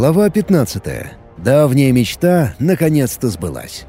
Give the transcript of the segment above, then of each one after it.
Глава 15. Давняя мечта наконец-то сбылась.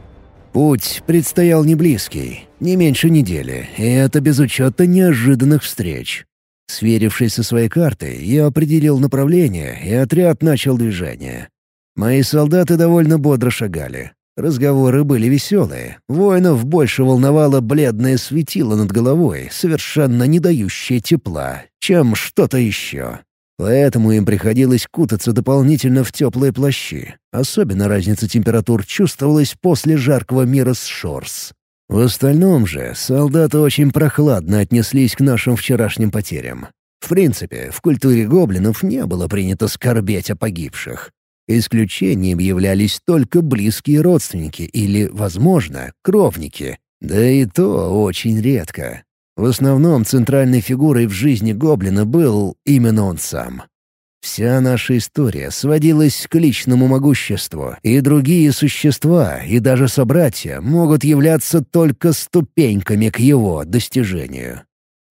Путь предстоял не близкий, не меньше недели, и это без учета неожиданных встреч. Сверившись со своей картой, я определил направление, и отряд начал движение. Мои солдаты довольно бодро шагали. Разговоры были веселые. Воинов больше волновало бледное светило над головой, совершенно не дающее тепла, чем что-то еще. Поэтому им приходилось кутаться дополнительно в теплые плащи. Особенно разница температур чувствовалась после жаркого мира с Шорс. В остальном же солдаты очень прохладно отнеслись к нашим вчерашним потерям. В принципе, в культуре гоблинов не было принято скорбеть о погибших. Исключением являлись только близкие родственники или, возможно, кровники. Да и то очень редко. В основном центральной фигурой в жизни гоблина был именно он сам. Вся наша история сводилась к личному могуществу, и другие существа, и даже собратья, могут являться только ступеньками к его достижению.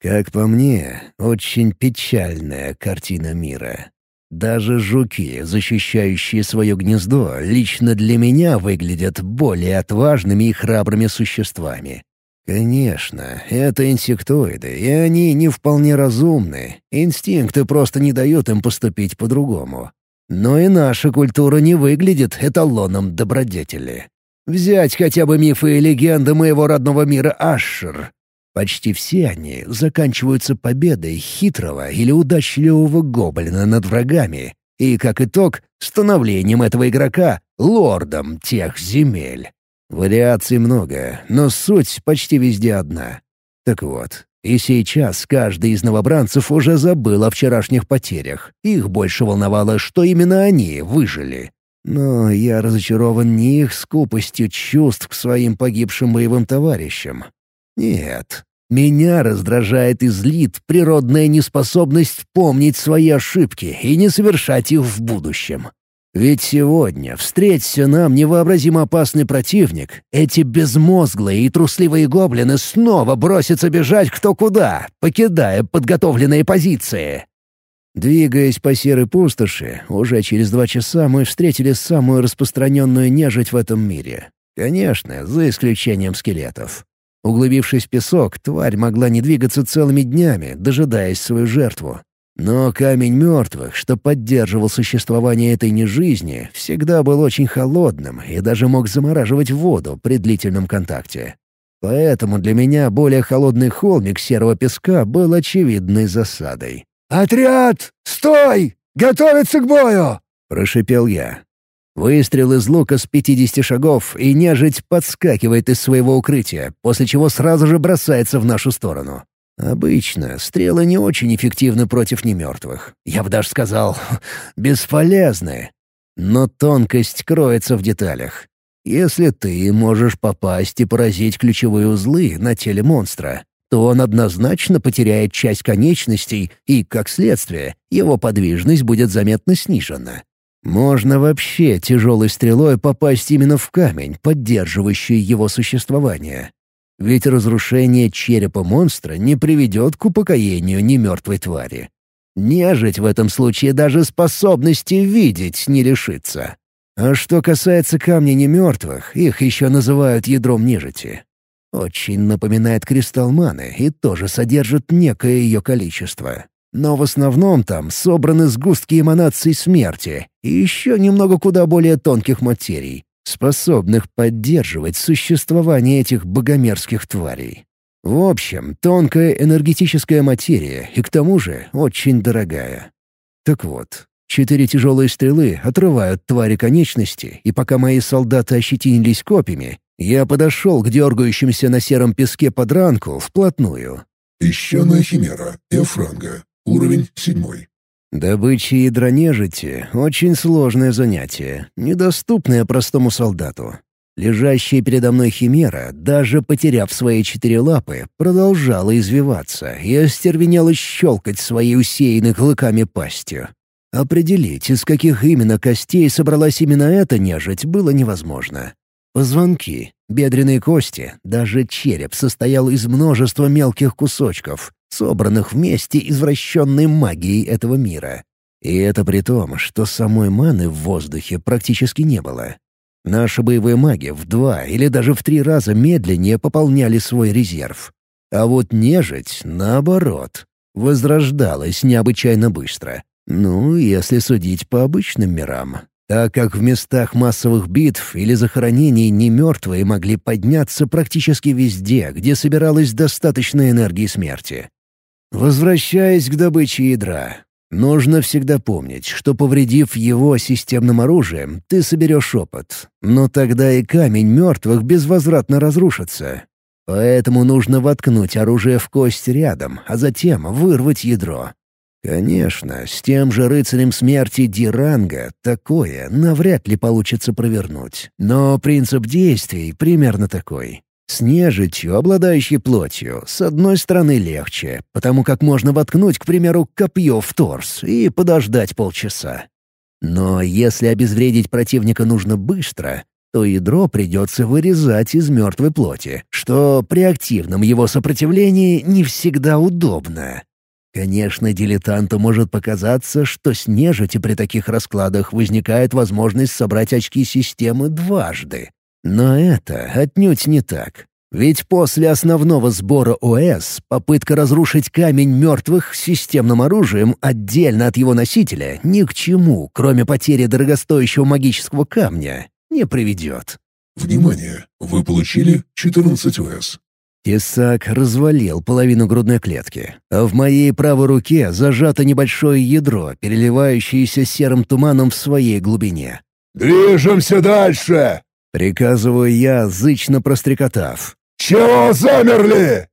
Как по мне, очень печальная картина мира. Даже жуки, защищающие свое гнездо, лично для меня выглядят более отважными и храбрыми существами. Конечно, это инсектоиды, и они не вполне разумны. Инстинкты просто не дают им поступить по-другому. Но и наша культура не выглядит эталоном добродетели. Взять хотя бы мифы и легенды моего родного мира Ашер. Почти все они заканчиваются победой хитрого или удачливого гоблина над врагами и, как итог, становлением этого игрока лордом тех земель. Вариаций много, но суть почти везде одна. Так вот, и сейчас каждый из новобранцев уже забыл о вчерашних потерях. Их больше волновало, что именно они выжили. Но я разочарован не их скупостью чувств к своим погибшим боевым товарищам. Нет, меня раздражает и злит природная неспособность помнить свои ошибки и не совершать их в будущем. Ведь сегодня, встреться нам невообразимо опасный противник, эти безмозглые и трусливые гоблины снова бросятся бежать кто куда, покидая подготовленные позиции. Двигаясь по серой пустоши, уже через два часа мы встретили самую распространенную нежить в этом мире. Конечно, за исключением скелетов. Углубившись в песок, тварь могла не двигаться целыми днями, дожидаясь свою жертву. Но камень мертвых, что поддерживал существование этой нежизни, всегда был очень холодным и даже мог замораживать воду при длительном контакте. Поэтому для меня более холодный холмик серого песка был очевидной засадой. «Отряд! Стой! Готовиться к бою!» — прошипел я. Выстрел из лука с 50 шагов, и нежить подскакивает из своего укрытия, после чего сразу же бросается в нашу сторону. Обычно стрелы не очень эффективны против немертвых. Я бы даже сказал, бесполезны. Но тонкость кроется в деталях. Если ты можешь попасть и поразить ключевые узлы на теле монстра, то он однозначно потеряет часть конечностей, и, как следствие, его подвижность будет заметно снижена. Можно вообще тяжелой стрелой попасть именно в камень, поддерживающий его существование. Ведь разрушение черепа монстра не приведет к упокоению немертвой твари. Нежить в этом случае даже способности видеть не лишится. А что касается камней немертвых, их еще называют ядром нежити. Очень напоминает кристалл маны и тоже содержит некое ее количество. Но в основном там собраны сгустки эманаций смерти и еще немного куда более тонких материй, способных поддерживать существование этих богомерзких тварей. В общем, тонкая энергетическая материя и к тому же очень дорогая. Так вот, четыре тяжелые стрелы отрывают твари конечности, и пока мои солдаты ощетинились копьями, я подошел к дергающимся на сером песке подранку вплотную. «Песчаная химера, Эфранга, уровень седьмой. Добыча ядра нежити — очень сложное занятие, недоступное простому солдату. Лежащая передо мной химера, даже потеряв свои четыре лапы, продолжала извиваться и остервенела щелкать своей усеянной клыками пастью. Определить, из каких именно костей собралась именно эта нежить, было невозможно. Позвонки, бедренные кости, даже череп состоял из множества мелких кусочков, собранных вместе извращенной магией этого мира. И это при том, что самой маны в воздухе практически не было. Наши боевые маги в два или даже в три раза медленнее пополняли свой резерв. А вот нежить, наоборот, возрождалась необычайно быстро. Ну, если судить по обычным мирам. Так как в местах массовых битв или захоронений немертвые могли подняться практически везде, где собиралась достаточно энергии смерти. Возвращаясь к добыче ядра, Нужно всегда помнить, что повредив его системным оружием, ты соберешь опыт. Но тогда и камень мертвых безвозвратно разрушится. Поэтому нужно воткнуть оружие в кость рядом, а затем вырвать ядро. Конечно, с тем же рыцарем смерти Диранга такое навряд ли получится провернуть. Но принцип действий примерно такой. С нежитью, обладающей плотью, с одной стороны легче, потому как можно воткнуть, к примеру, копье в торс и подождать полчаса. Но если обезвредить противника нужно быстро, то ядро придется вырезать из мертвой плоти, что при активном его сопротивлении не всегда удобно. Конечно, дилетанту может показаться, что с нежити при таких раскладах возникает возможность собрать очки системы дважды. Но это отнюдь не так. Ведь после основного сбора ОС попытка разрушить камень мертвых системным оружием отдельно от его носителя ни к чему, кроме потери дорогостоящего магического камня, не приведет. Внимание! Вы получили 14 ОС. Тесак развалил половину грудной клетки, а в моей правой руке зажато небольшое ядро, переливающееся серым туманом в своей глубине. «Движемся дальше!» Приказываю я, зычно прострекотав. «Чего замерли?»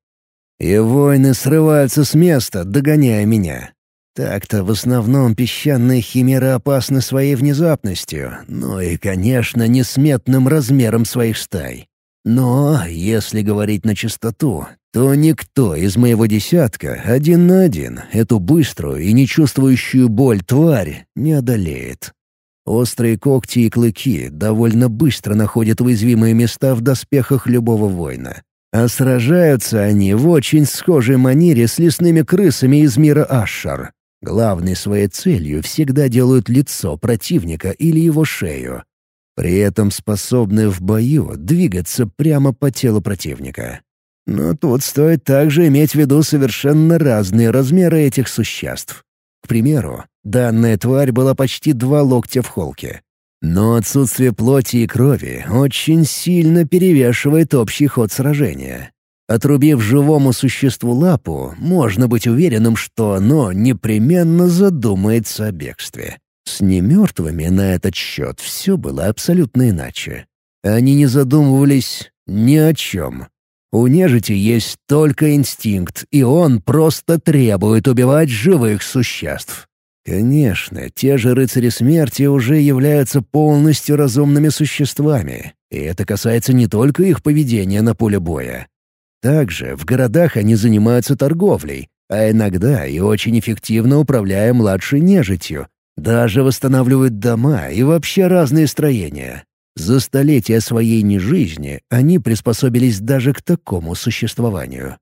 И воины срываются с места, догоняя меня. Так-то в основном песчаные химеры опасны своей внезапностью, ну и, конечно, несметным размером своих стай. Но, если говорить на чистоту, то никто из моего десятка один на один эту быструю и не чувствующую боль тварь не одолеет. Острые когти и клыки довольно быстро находят уязвимые места в доспехах любого воина. А сражаются они в очень схожей манере с лесными крысами из мира Ашшар. Главной своей целью всегда делают лицо противника или его шею. При этом способны в бою двигаться прямо по телу противника. Но тут стоит также иметь в виду совершенно разные размеры этих существ. К примеру, данная тварь была почти два локтя в холке. Но отсутствие плоти и крови очень сильно перевешивает общий ход сражения. Отрубив живому существу лапу, можно быть уверенным, что оно непременно задумается о бегстве. С немертвыми на этот счет все было абсолютно иначе. Они не задумывались ни о чем. У нежити есть только инстинкт, и он просто требует убивать живых существ. Конечно, те же рыцари смерти уже являются полностью разумными существами, и это касается не только их поведения на поле боя. Также в городах они занимаются торговлей, а иногда и очень эффективно управляя младшей нежитью, даже восстанавливают дома и вообще разные строения. За столетия своей нежизни они приспособились даже к такому существованию.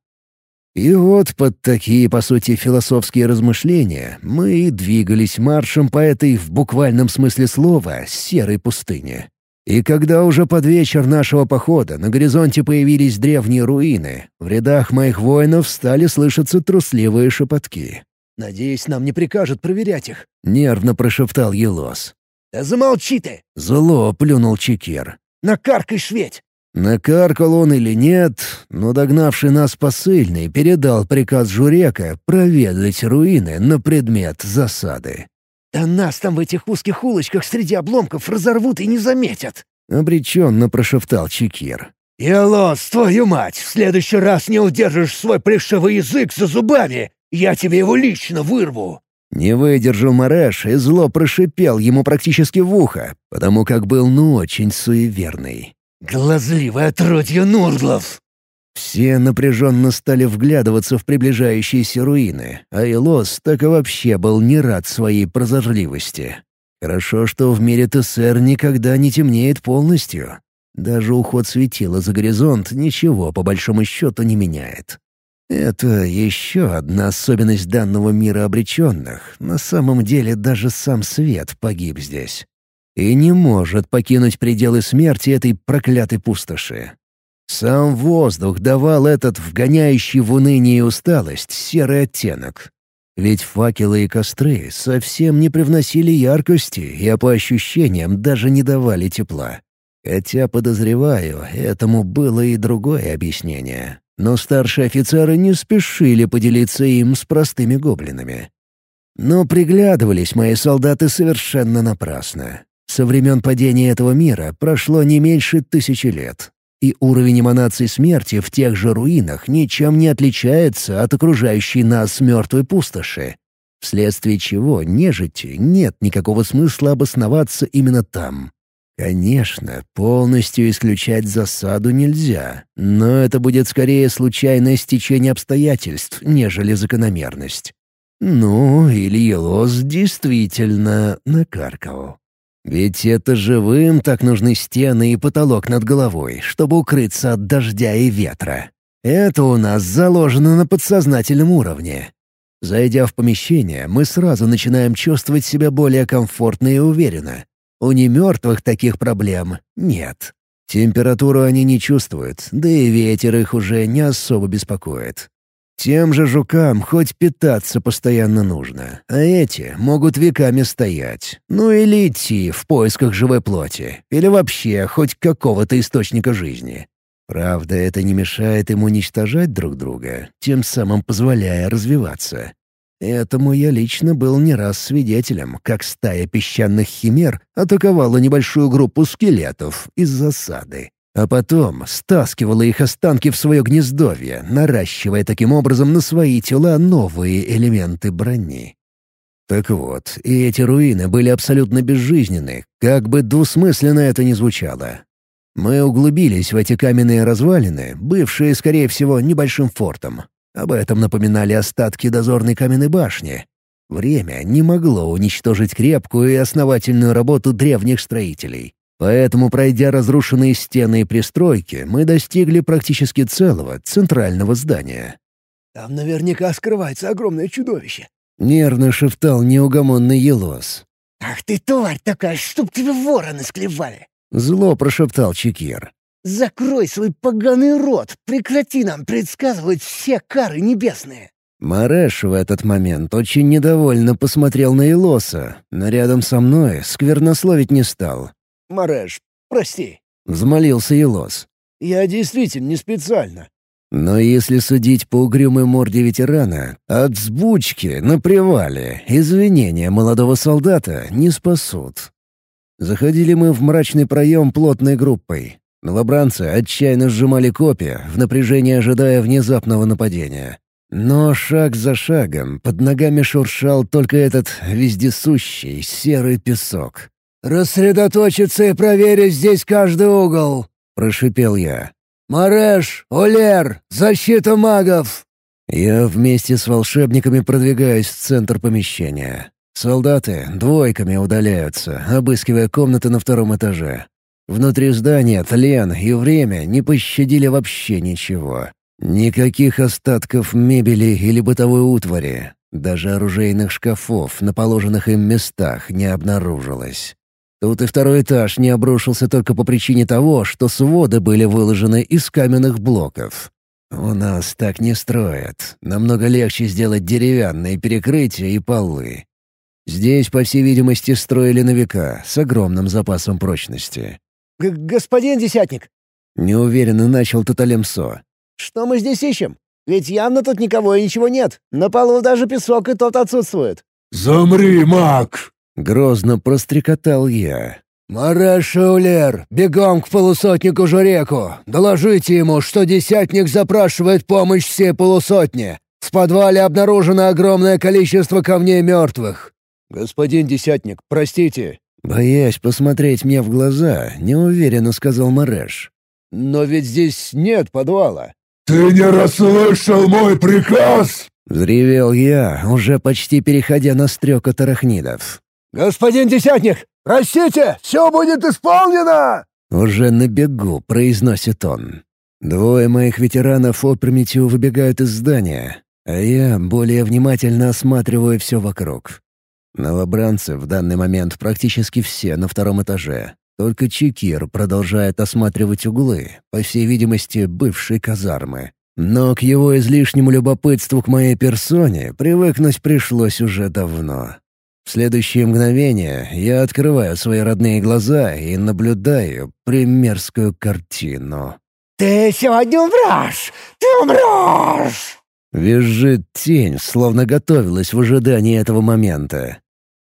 И вот под такие, по сути, философские размышления мы и двигались маршем по этой, в буквальном смысле слова, серой пустыне. И когда уже под вечер нашего похода на горизонте появились древние руины, в рядах моих воинов стали слышаться трусливые шепотки. «Надеюсь, нам не прикажут проверять их», — нервно прошептал Елос. «Да замолчи ты!» — зло плюнул Чекер. «Накаркай шведь!» Накаркал он или нет, но догнавший нас посыльный передал приказ Журека проведать руины на предмет засады. «Да нас там в этих узких улочках среди обломков разорвут и не заметят!» — обреченно прошептал Чекир. «Елос, твою мать, в следующий раз не удержишь свой плешивый язык за зубами! Я тебе его лично вырву!» Не выдержал Мареш и зло прошипел ему практически в ухо, потому как был ну очень суеверный. «Глазливое отродье Нурглов!» Все напряженно стали вглядываться в приближающиеся руины, а Илос так и вообще был не рад своей прозорливости. Хорошо, что в мире ТСР никогда не темнеет полностью. Даже уход светила за горизонт ничего по большому счету не меняет. Это еще одна особенность данного мира обреченных. На самом деле даже сам свет погиб здесь. И не может покинуть пределы смерти этой проклятой пустоши. Сам воздух давал этот вгоняющий в уныние и усталость серый оттенок. Ведь факелы и костры совсем не привносили яркости и, по ощущениям, даже не давали тепла. Хотя, подозреваю, этому было и другое объяснение. Но старшие офицеры не спешили поделиться им с простыми гоблинами. Но приглядывались мои солдаты совершенно напрасно. Со времен падения этого мира прошло не меньше тысячи лет, и уровень эманации смерти в тех же руинах ничем не отличается от окружающей нас мертвой пустоши, вследствие чего нежити нет никакого смысла обосноваться именно там. Конечно, полностью исключать засаду нельзя, но это будет скорее случайное стечение обстоятельств, нежели закономерность. Ну, или Елос действительно накаркал. Ведь это живым так нужны стены и потолок над головой, чтобы укрыться от дождя и ветра. Это у нас заложено на подсознательном уровне. Зайдя в помещение, мы сразу начинаем чувствовать себя более комфортно и уверенно. У немертвых таких проблем нет. Температуру они не чувствуют, да и ветер их уже не особо беспокоит. Тем же жукам хоть питаться постоянно нужно, а эти могут веками стоять. Ну или идти в поисках живой плоти, или вообще хоть какого-то источника жизни. Правда, это не мешает им уничтожать друг друга, тем самым позволяя развиваться. Этому я лично был не раз свидетелем, как стая песчаных химер атаковала небольшую группу скелетов из засады а потом стаскивала их останки в свое гнездовье, наращивая таким образом на свои тела новые элементы брони. Так вот, и эти руины были абсолютно безжизненны, как бы двусмысленно это ни звучало. Мы углубились в эти каменные развалины, бывшие, скорее всего, небольшим фортом. Об этом напоминали остатки дозорной каменной башни. Время не могло уничтожить крепкую и основательную работу древних строителей. Поэтому, пройдя разрушенные стены и пристройки, мы достигли практически целого центрального здания. «Там наверняка скрывается огромное чудовище», — нервно шептал неугомонный Елос. «Ах ты, тварь такая, чтоб тебе вороны склевали!» — зло прошептал Чекир. «Закрой свой поганый рот, прекрати нам предсказывать все кары небесные!» Мареш в этот момент очень недовольно посмотрел на Илоса, но рядом со мной сквернословить не стал, Мареш, прости», — взмолился Елос. «Я действительно не специально». Но если судить по угрюмой морде ветерана, от сбучки на привале извинения молодого солдата не спасут. Заходили мы в мрачный проем плотной группой. Новобранцы отчаянно сжимали копья, в напряжении ожидая внезапного нападения. Но шаг за шагом под ногами шуршал только этот вездесущий серый песок. «Рассредоточиться и проверить здесь каждый угол», — прошипел я. «Мареш, Олер, защита магов!» Я вместе с волшебниками продвигаюсь в центр помещения. Солдаты двойками удаляются, обыскивая комнаты на втором этаже. Внутри здания тлен и время не пощадили вообще ничего. Никаких остатков мебели или бытовой утвари. Даже оружейных шкафов на положенных им местах не обнаружилось. Тут и второй этаж не обрушился только по причине того, что своды были выложены из каменных блоков. У нас так не строят. Намного легче сделать деревянные перекрытия и полы. Здесь, по всей видимости, строили на века, с огромным запасом прочности. Г «Господин Десятник!» — неуверенно начал Таталемсо. «Что мы здесь ищем? Ведь явно тут никого и ничего нет. На полу даже песок и тот отсутствует». «Замри, маг!» Грозно прострекотал я. «Маре Шаулер, бегом к полусотнику Журеку! Доложите ему, что десятник запрашивает помощь всей полусотни! В подвале обнаружено огромное количество камней мертвых!» «Господин десятник, простите!» Боясь посмотреть мне в глаза, неуверенно сказал Мареш. «Но ведь здесь нет подвала!» «Ты не расслышал мой приказ?» Взревел я, уже почти переходя на стрекот арахнидов. «Господин Десятник, простите, все будет исполнено!» Уже на бегу произносит он. Двое моих ветеранов опрометью выбегают из здания, а я более внимательно осматриваю все вокруг. Новобранцы в данный момент практически все на втором этаже. Только Чекир продолжает осматривать углы, по всей видимости, бывшей казармы. Но к его излишнему любопытству к моей персоне привыкнуть пришлось уже давно. В следующее мгновение я открываю свои родные глаза и наблюдаю примерскую картину. «Ты сегодня умрешь! Ты умрешь!» Визжит тень, словно готовилась в ожидании этого момента.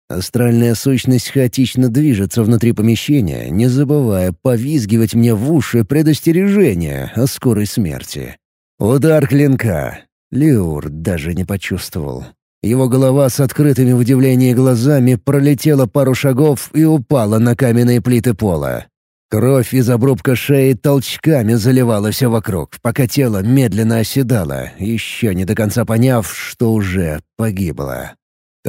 Астральная сущность хаотично движется внутри помещения, не забывая повизгивать мне в уши предостережения о скорой смерти. Удар клинка. Леур даже не почувствовал. Его голова с открытыми в удивлении глазами пролетела пару шагов и упала на каменные плиты пола. Кровь из обрубка шеи толчками заливала все вокруг, пока тело медленно оседало, еще не до конца поняв, что уже погибло.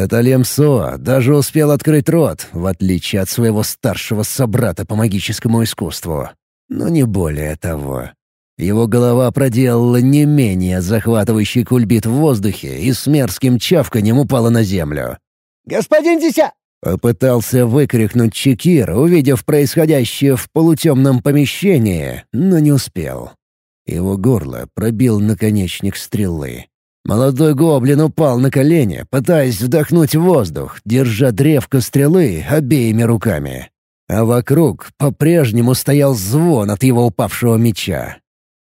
Таталем Соа даже успел открыть рот, в отличие от своего старшего собрата по магическому искусству. Но не более того. Его голова проделала не менее захватывающий кульбит в воздухе и с мерзким чавканем упала на землю. «Господин Дися!» Попытался выкрикнуть Чекир, увидев происходящее в полутемном помещении, но не успел. Его горло пробил наконечник стрелы. Молодой гоблин упал на колени, пытаясь вдохнуть воздух, держа древко стрелы обеими руками. А вокруг по-прежнему стоял звон от его упавшего меча.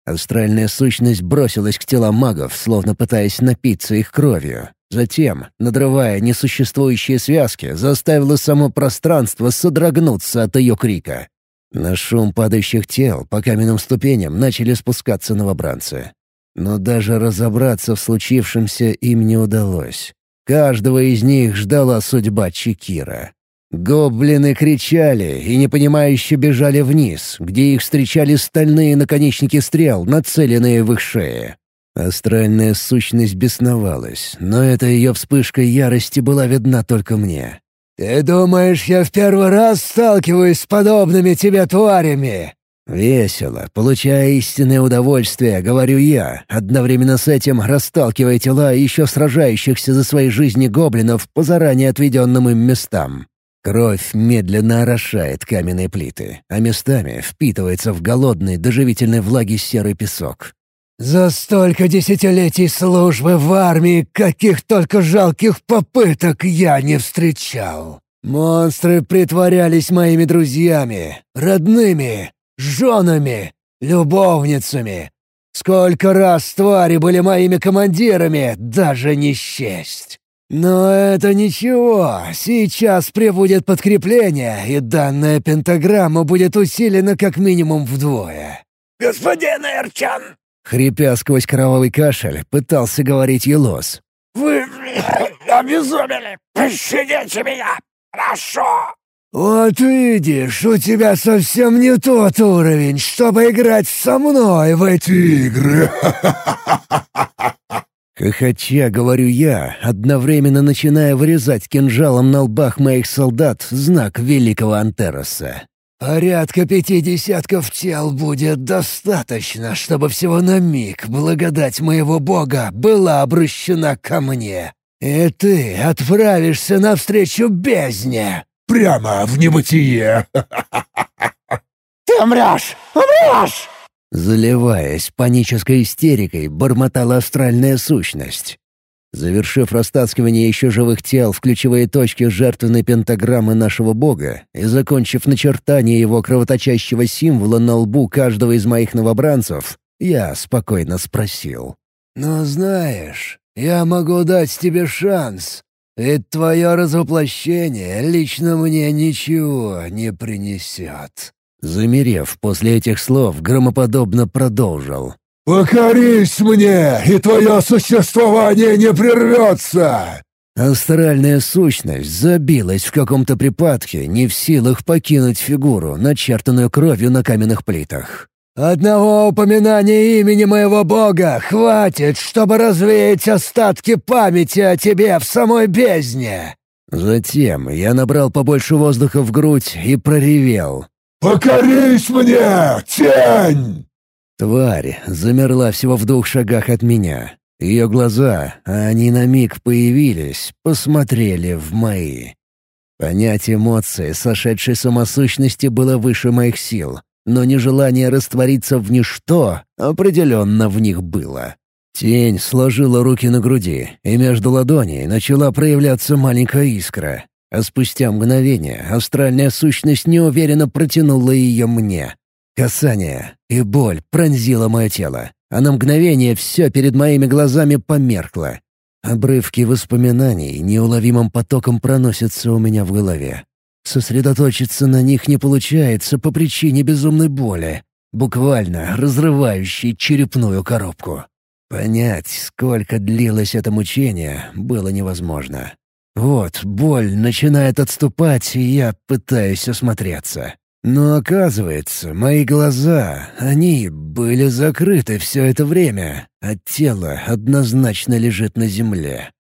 Астральная сущность бросилась к телам магов, словно пытаясь напиться их кровью. Затем, надрывая несуществующие связки, заставила само пространство содрогнуться от ее крика. На шум падающих тел по каменным ступеням начали спускаться новобранцы. Но даже разобраться в случившемся им не удалось. Каждого из них ждала судьба Чекира. Гоблины кричали и непонимающе бежали вниз, где их встречали стальные наконечники стрел, нацеленные в их шеи. Астральная сущность бесновалась, но эта ее вспышка ярости была видна только мне. «Ты думаешь, я в первый раз сталкиваюсь с подобными тебе тварями?» Весело, получая истинное удовольствие, говорю я, одновременно с этим расталкивая тела еще сражающихся за свои жизни гоблинов по заранее отведенным им местам. Кровь медленно орошает каменные плиты, а местами впитывается в голодный до живительной влаги серый песок. «За столько десятилетий службы в армии каких только жалких попыток я не встречал. Монстры притворялись моими друзьями, родными, женами, любовницами. Сколько раз твари были моими командирами, даже не счесть. Но это ничего, сейчас прибудет подкрепление, и данная пентаграмма будет усилена как минимум вдвое. «Господин Эрчан!» Хрипя сквозь кровавый кашель, пытался говорить Елос. «Вы обезумели! Пощадите меня! Прошу!» «Вот видишь, у тебя совсем не тот уровень, чтобы играть со мной в эти игры!» Хохоча, говорю я, одновременно начиная вырезать кинжалом на лбах моих солдат знак великого Антероса. «Порядка пяти десятков тел будет достаточно, чтобы всего на миг благодать моего бога была обращена ко мне. И ты отправишься навстречу бездне!» Прямо в небытие. «Ты умрешь! Умрешь!» Заливаясь панической истерикой, бормотала астральная сущность. Завершив растаскивание еще живых тел в ключевые точки жертвенной пентаграммы нашего бога и закончив начертание его кровоточащего символа на лбу каждого из моих новобранцев, я спокойно спросил. «Но знаешь, я могу дать тебе шанс, ведь твое развоплощение лично мне ничего не принесет». Замерев после этих слов, громоподобно продолжил. «Покорись мне, и твое существование не прервется!» Астральная сущность забилась в каком-то припадке, не в силах покинуть фигуру, начертанную кровью на каменных плитах. «Одного упоминания имени моего бога хватит, чтобы развеять остатки памяти о тебе в самой бездне!» Затем я набрал побольше воздуха в грудь и проревел. «Покорись мне, тень!» Тварь замерла всего в двух шагах от меня. Ее глаза, а они на миг появились, посмотрели в мои. Понять эмоции сошедшей самосущности было выше моих сил, но нежелание раствориться в ничто определенно в них было. Тень сложила руки на груди, и между ладоней начала проявляться маленькая искра. А спустя мгновение астральная сущность неуверенно протянула ее мне. Касание и боль пронзила мое тело, а на мгновение все перед моими глазами померкло. Обрывки воспоминаний неуловимым потоком проносятся у меня в голове. Сосредоточиться на них не получается по причине безумной боли, буквально разрывающей черепную коробку. Понять, сколько длилось это мучение, было невозможно. Вот, боль начинает отступать, и я пытаюсь осмотреться. Но оказывается, мои глаза, они были закрыты все это время, а тело однозначно лежит на земле.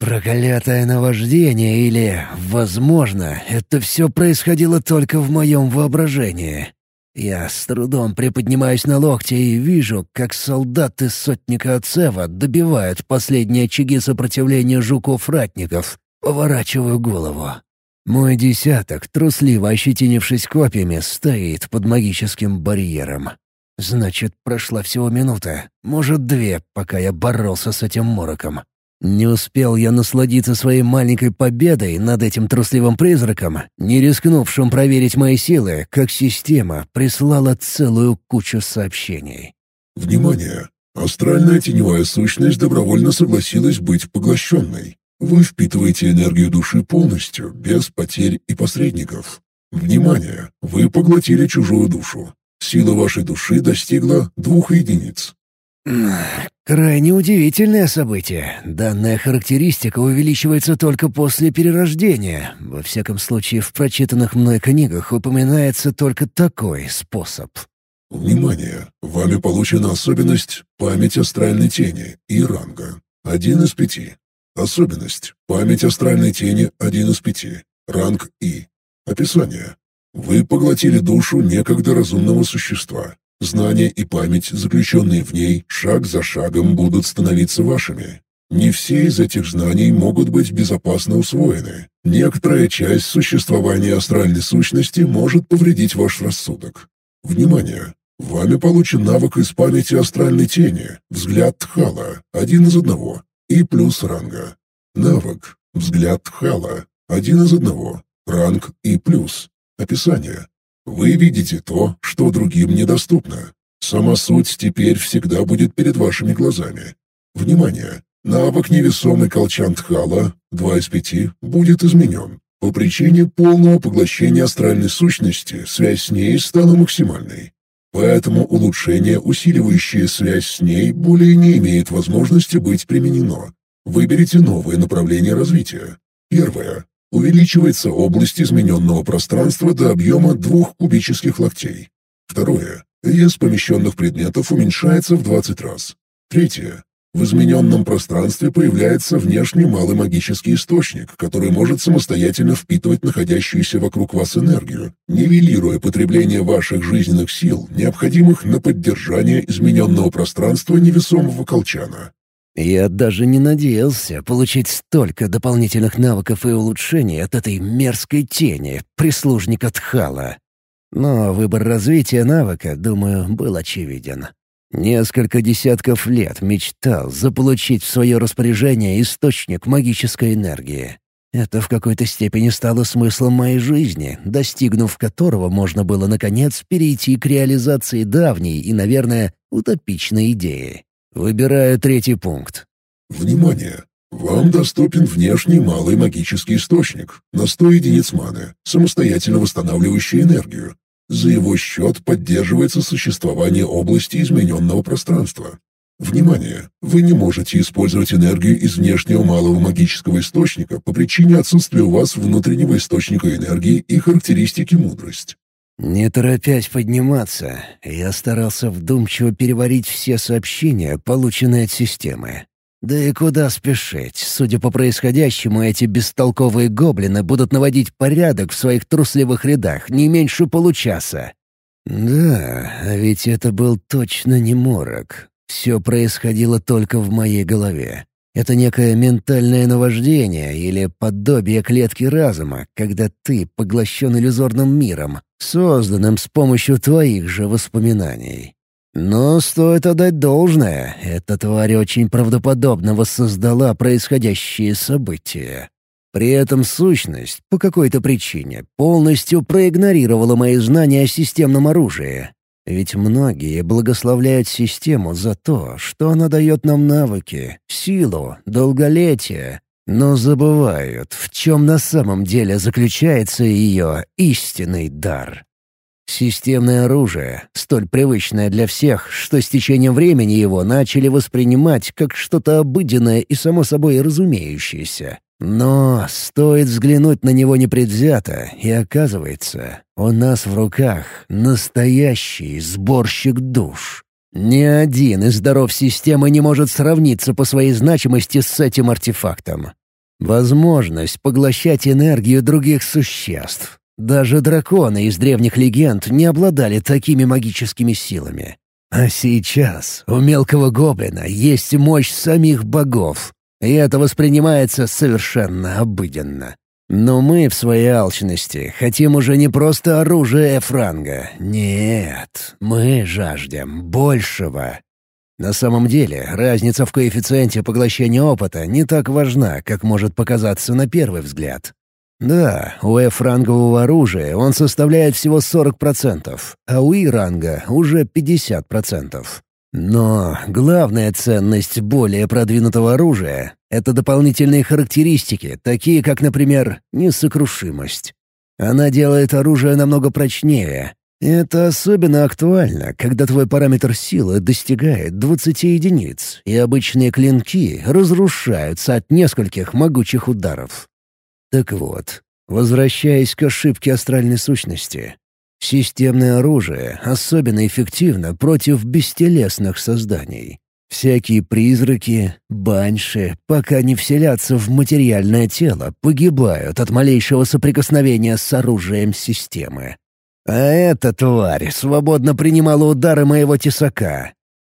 Проклятое наваждение или, возможно, это все происходило только в моем воображении. Я с трудом приподнимаюсь на локте и вижу, как солдаты сотника Ацева добивают последние очаги сопротивления жуков-ратников. Поворачиваю голову. Мой десяток, трусливо ощетинившись копьями, стоит под магическим барьером. Значит, прошла всего минута, может, две, пока я боролся с этим мороком. Не успел я насладиться своей маленькой победой над этим трусливым призраком, не рискнувшим проверить мои силы, как система прислала целую кучу сообщений. Внимание! Астральная теневая сущность добровольно согласилась быть поглощенной. Вы впитываете энергию души полностью, без потерь и посредников. Внимание! Вы поглотили чужую душу. Сила вашей души достигла двух единиц. Крайне удивительное событие. Данная характеристика увеличивается только после перерождения. Во всяком случае, в прочитанных мной книгах упоминается только такой способ. Внимание! Вами получена особенность «Память астральной тени» и ранга. Один из пяти. Особенность «Память астральной тени» один из пяти. Ранг И. Описание. Вы поглотили душу некогда разумного существа. Знания и память, заключенные в ней, шаг за шагом будут становиться вашими. Не все из этих знаний могут быть безопасно усвоены. Некоторая часть существования астральной сущности может повредить ваш рассудок. Внимание! Вами получен навык из памяти астральной тени, взгляд Тхала, один из одного, и плюс ранга. Навык, взгляд Тхала, один из одного, ранг и плюс. Описание. Вы видите то, что другим недоступно. Сама суть теперь всегда будет перед вашими глазами. Внимание! Навык невесомый колчан Тхала, 2 из 5, будет изменен. По причине полного поглощения астральной сущности связь с ней стала максимальной. Поэтому улучшение, усиливающее связь с ней, более не имеет возможности быть применено. Выберите новое направление развития. Первое. Увеличивается область измененного пространства до объема двух кубических локтей. Второе. Вес помещенных предметов уменьшается в 20 раз. Третье. В измененном пространстве появляется внешний малый магический источник, который может самостоятельно впитывать находящуюся вокруг вас энергию, нивелируя потребление ваших жизненных сил, необходимых на поддержание измененного пространства невесомого колчана. Я даже не надеялся получить столько дополнительных навыков и улучшений от этой мерзкой тени, прислужника Тхала. Но выбор развития навыка, думаю, был очевиден. Несколько десятков лет мечтал заполучить в свое распоряжение источник магической энергии. Это в какой-то степени стало смыслом моей жизни, достигнув которого можно было, наконец, перейти к реализации давней и, наверное, утопичной идеи. Выбираю третий пункт. Внимание! Вам доступен внешний малый магический источник на 100 единиц маны, самостоятельно восстанавливающий энергию. За его счет поддерживается существование области измененного пространства. Внимание! Вы не можете использовать энергию из внешнего малого магического источника по причине отсутствия у вас внутреннего источника энергии и характеристики мудрость. Не торопясь подниматься, я старался вдумчиво переварить все сообщения, полученные от системы. Да и куда спешить? Судя по происходящему, эти бестолковые гоблины будут наводить порядок в своих трусливых рядах не меньше получаса. Да, а ведь это был точно не морок. Все происходило только в моей голове. Это некое ментальное наваждение или подобие клетки разума, когда ты поглощен иллюзорным миром, созданным с помощью твоих же воспоминаний. Но стоит отдать должное, эта тварь очень правдоподобно воссоздала происходящие события. При этом сущность, по какой-то причине, полностью проигнорировала мои знания о системном оружии. Ведь многие благословляют систему за то, что она дает нам навыки, силу, долголетие, но забывают, в чем на самом деле заключается ее истинный дар. Системное оружие, столь привычное для всех, что с течением времени его начали воспринимать как что-то обыденное и само собой разумеющееся. Но стоит взглянуть на него непредвзято, и оказывается, у нас в руках настоящий сборщик душ. Ни один из даров системы не может сравниться по своей значимости с этим артефактом. Возможность поглощать энергию других существ, даже драконы из древних легенд не обладали такими магическими силами. А сейчас у мелкого гоблина есть мощь самих богов, и это воспринимается совершенно обыденно. Но мы в своей алчности хотим уже не просто оружие Эфранга. Нет, мы жаждем большего. На самом деле, разница в коэффициенте поглощения опыта не так важна, как может показаться на первый взгляд. Да, у F-рангового оружия он составляет всего 40%, а у И-ранга уже 50%. Но главная ценность более продвинутого оружия — это дополнительные характеристики, такие как, например, несокрушимость. Она делает оружие намного прочнее. Это особенно актуально, когда твой параметр силы достигает 20 единиц, и обычные клинки разрушаются от нескольких могучих ударов. Так вот, возвращаясь к ошибке астральной сущности, системное оружие особенно эффективно против бестелесных созданий. Всякие призраки, банши, пока не вселятся в материальное тело, погибают от малейшего соприкосновения с оружием системы. А эта тварь свободно принимала удары моего тесака.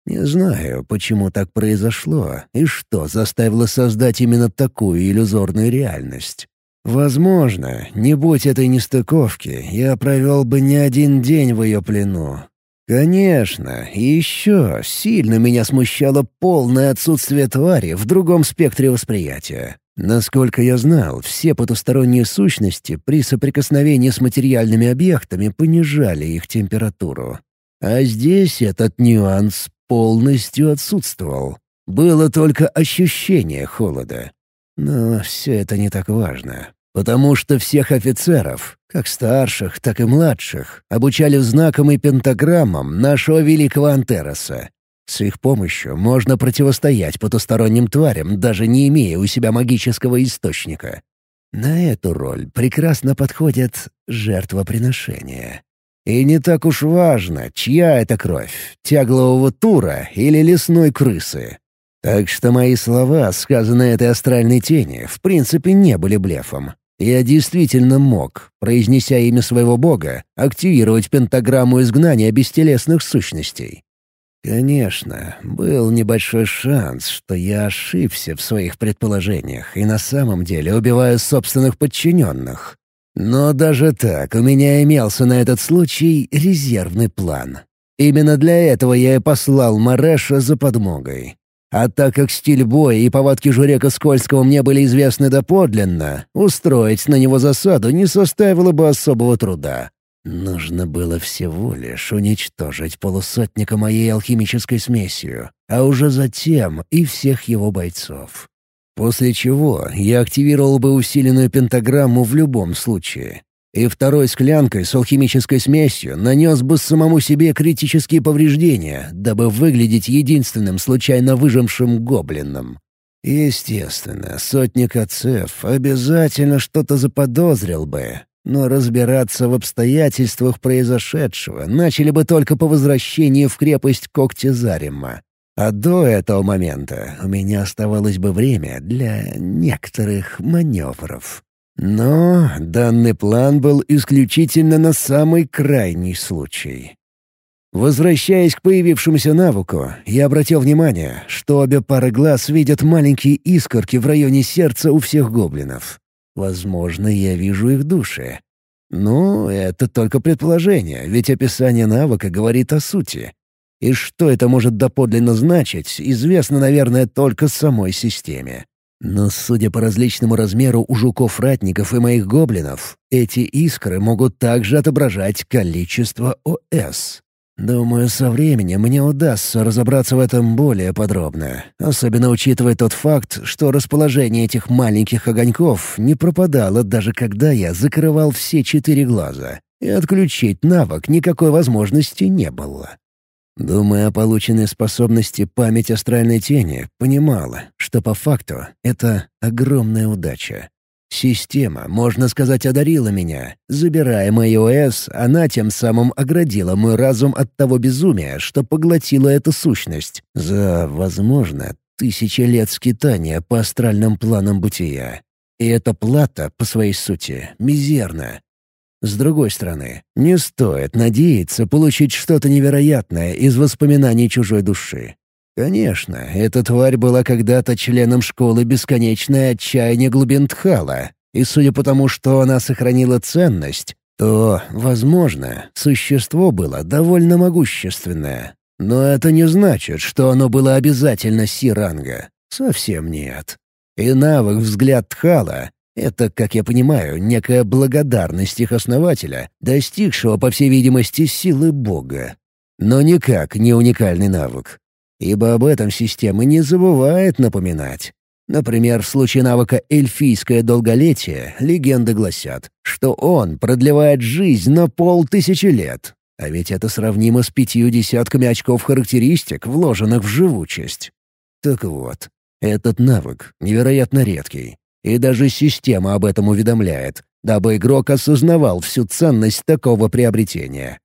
Не знаю, почему так произошло и что заставило создать именно такую иллюзорную реальность. Возможно, не будь этой нестыковки, я провел бы не один день в ее плену. Конечно, и еще сильно меня смущало полное отсутствие твари в другом спектре восприятия. Насколько я знал, все потусторонние сущности при соприкосновении с материальными объектами понижали их температуру. А здесь этот нюанс полностью отсутствовал. Было только ощущение холода. Но все это не так важно. Потому что всех офицеров, как старших, так и младших, обучали знакам и пентаграммам нашего великого Антероса. С их помощью можно противостоять потусторонним тварям, даже не имея у себя магического источника. На эту роль прекрасно подходят жертвоприношения. И не так уж важно, чья это кровь — тяглового тура или лесной крысы. Так что мои слова, сказанные этой астральной тени, в принципе не были блефом. Я действительно мог, произнеся имя своего бога, активировать пентаграмму изгнания бестелесных сущностей. Конечно, был небольшой шанс, что я ошибся в своих предположениях и на самом деле убиваю собственных подчиненных. Но даже так у меня имелся на этот случай резервный план. Именно для этого я и послал Мареша за подмогой. А так как стиль боя и повадки Журека Скользкого мне были известны доподлинно, устроить на него засаду не составило бы особого труда. Нужно было всего лишь уничтожить полусотника моей алхимической смесью, а уже затем и всех его бойцов. После чего я активировал бы усиленную пентаграмму в любом случае, и второй склянкой с алхимической смесью нанес бы самому себе критические повреждения, дабы выглядеть единственным случайно выжившим гоблином. Естественно, сотник отцев обязательно что-то заподозрил бы, но разбираться в обстоятельствах произошедшего начали бы только по возвращении в крепость Когтезарима. А до этого момента у меня оставалось бы время для некоторых маневров. Но данный план был исключительно на самый крайний случай. Возвращаясь к появившемуся навыку, я обратил внимание, что обе пары глаз видят маленькие искорки в районе сердца у всех гоблинов. Возможно, я вижу их души. Но это только предположение, ведь описание навыка говорит о сути. И что это может доподлинно значить, известно, наверное, только самой системе. Но, судя по различному размеру у жуков-ратников и моих гоблинов, эти искры могут также отображать количество ОС. Думаю, со временем мне удастся разобраться в этом более подробно, особенно учитывая тот факт, что расположение этих маленьких огоньков не пропадало даже когда я закрывал все четыре глаза, и отключить навык никакой возможности не было. Думая о полученной способности память астральной тени, понимала, что по факту это огромная удача. Система, можно сказать, одарила меня. Забирая мои ОС, она тем самым оградила мой разум от того безумия, что поглотила эту сущность за, возможно, тысячи лет скитания по астральным планам бытия. И эта плата, по своей сути, мизерна. С другой стороны, не стоит надеяться получить что-то невероятное из воспоминаний чужой души. Конечно, эта тварь была когда-то членом школы «Бесконечное отчаяние глубин Тхала», и судя по тому, что она сохранила ценность, то, возможно, существо было довольно могущественное. Но это не значит, что оно было обязательно Си-ранга. Совсем нет. И навык «Взгляд Тхала» Это, как я понимаю, некая благодарность их основателя, достигшего, по всей видимости, силы Бога. Но никак не уникальный навык. Ибо об этом система не забывает напоминать. Например, в случае навыка «эльфийское долголетие» легенды гласят, что он продлевает жизнь на полтысячи лет. А ведь это сравнимо с пятью десятками очков характеристик, вложенных в живучесть. Так вот, этот навык невероятно редкий, и даже система об этом уведомляет, дабы игрок осознавал всю ценность такого приобретения.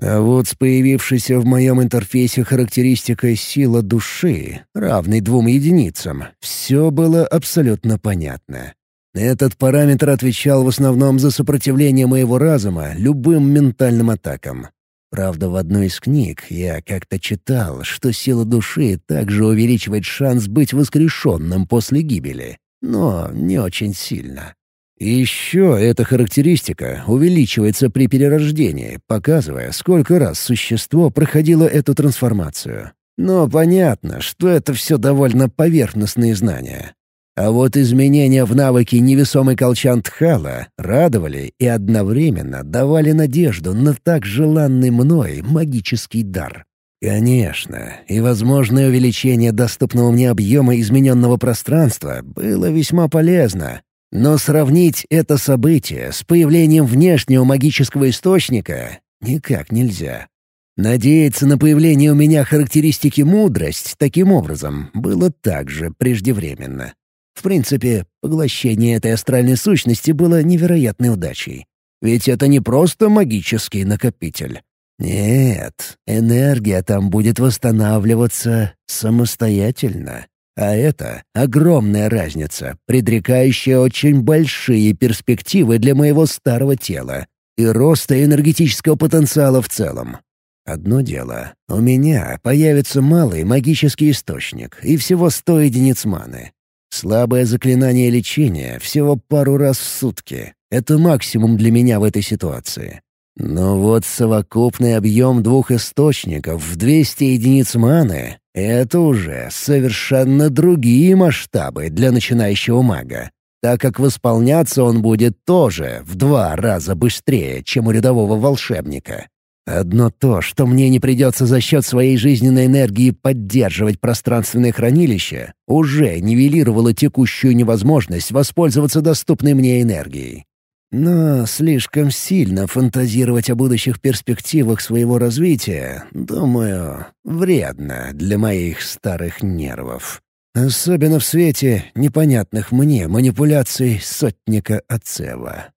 А вот с появившейся в моем интерфейсе характеристикой «сила души», равной двум единицам, все было абсолютно понятно. Этот параметр отвечал в основном за сопротивление моего разума любым ментальным атакам. Правда, в одной из книг я как-то читал, что сила души также увеличивает шанс быть воскрешенным после гибели но не очень сильно. Еще эта характеристика увеличивается при перерождении, показывая, сколько раз существо проходило эту трансформацию. Но понятно, что это все довольно поверхностные знания. А вот изменения в навыке невесомый колчан Тхала радовали и одновременно давали надежду на так желанный мной магический дар. Конечно, и возможное увеличение доступного мне объема измененного пространства было весьма полезно. Но сравнить это событие с появлением внешнего магического источника никак нельзя. Надеяться на появление у меня характеристики «мудрость» таким образом было также преждевременно. В принципе, поглощение этой астральной сущности было невероятной удачей. Ведь это не просто магический накопитель. Нет, энергия там будет восстанавливаться самостоятельно. А это огромная разница, предрекающая очень большие перспективы для моего старого тела и роста энергетического потенциала в целом. Одно дело, у меня появится малый магический источник и всего сто единиц маны. Слабое заклинание лечения всего пару раз в сутки. Это максимум для меня в этой ситуации. Но вот совокупный объем двух источников в 200 единиц маны — это уже совершенно другие масштабы для начинающего мага, так как восполняться он будет тоже в два раза быстрее, чем у рядового волшебника. Одно то, что мне не придется за счет своей жизненной энергии поддерживать пространственное хранилище, уже нивелировало текущую невозможность воспользоваться доступной мне энергией. Но слишком сильно фантазировать о будущих перспективах своего развития, думаю, вредно для моих старых нервов. Особенно в свете непонятных мне манипуляций сотника Ацева.